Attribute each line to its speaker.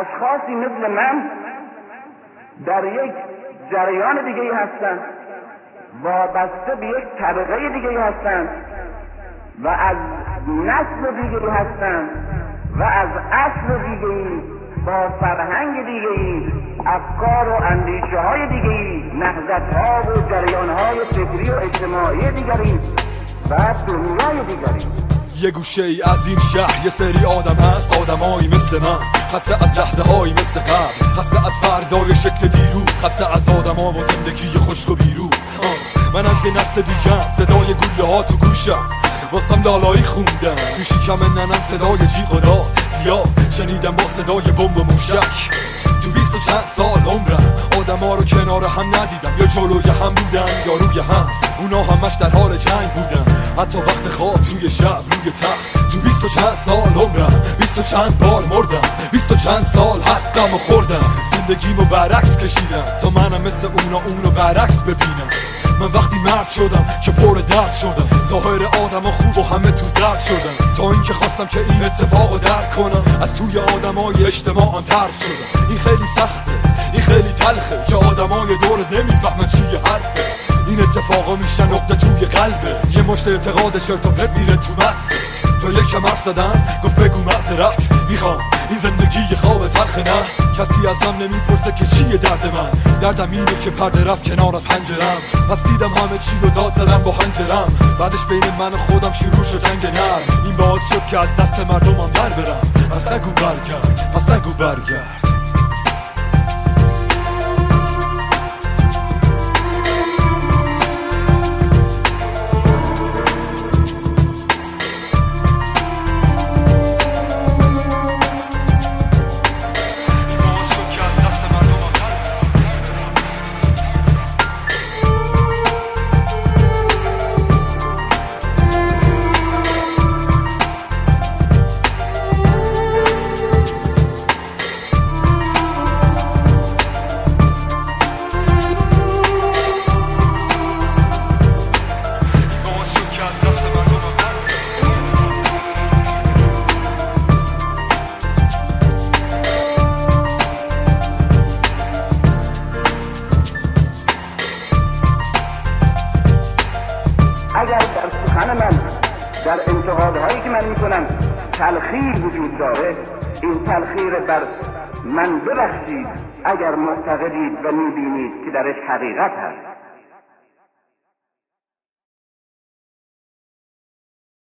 Speaker 1: اشخاصی مثل من در یک جریان دیگه ای هستند وابسته به یک طبقه دیگه ای هستند و از نسل دیگه هستند و از اصل دیگه ای با فرهنگ دیگه ای افکار و اندیشه های دیگه ای نهزت ها و جریان های فکری و اجتماعی دیگری و دنیای دیگری.
Speaker 2: یه گوشه ای از این شهر یه سری آدم هست آدمایی مثل من. خسته از لحظه هایی مثل قبل خسته از فردای شکل دیروز خسته از آدم ها و زندگی خشک و بیرو من از یه نسل دیگه صدای گوله ها تو گوشم. واسم لالایی خوندم. تو شکم ننم صدای جیغ و داد. زیاد شنیدم با صدای بمب و موشک. تو بیست و چند سال عمرم آدم ها رو کنار هم ندیدم. یا جلوی هم بودن یا روی هم. اونا همش در حال جنگ بودن. حتی وقت خواب توی شب روی تخت. تو بیست و چند سال عمرم بیست و چند بار مردم. بیست و چند سال حقم و خوردم. زندگیمو برعکس کشیدم. تا منم مثل اونا اونو برعکس ببینم. من وقتی مرد شدم که پر درد شدم. ظاهر آدم خوب و همه تو زرد شدم تا اینکه خواستم که این اتفاق رو درک کنم از توی آدمای اجتماع ترد شدم. این خیلی سخته این خیلی تلخه. که آدمای دورت نمی‌فهمن چیه حرفه این اتفاقا میشن نقطه توی قلبه. یه مشت اعتقاد شرط و پرت میره تو مغزت. تا یکم حرف زدن گفت بگو معذرت می‌خوام این زندگی خواب تلخه نه. کسی ازم نمی‌پرسه که چیه درد من. دردم اینه که پرده رفت کنار از هنجرم پس دیدم همه چی رو داد زدم با هنجرم. بعدش بین من و خودم شروع شد جنگ نرم. این باعث شد که از دست مردمم در برم. پس نگو برگرد پس نگو برگرد.
Speaker 1: انتقادهایی که من می‌کنم تلخیر وجود داره. این تلخیر بر من ببخشید اگر معتقدید و می‌بینید که درش حقیقت هست.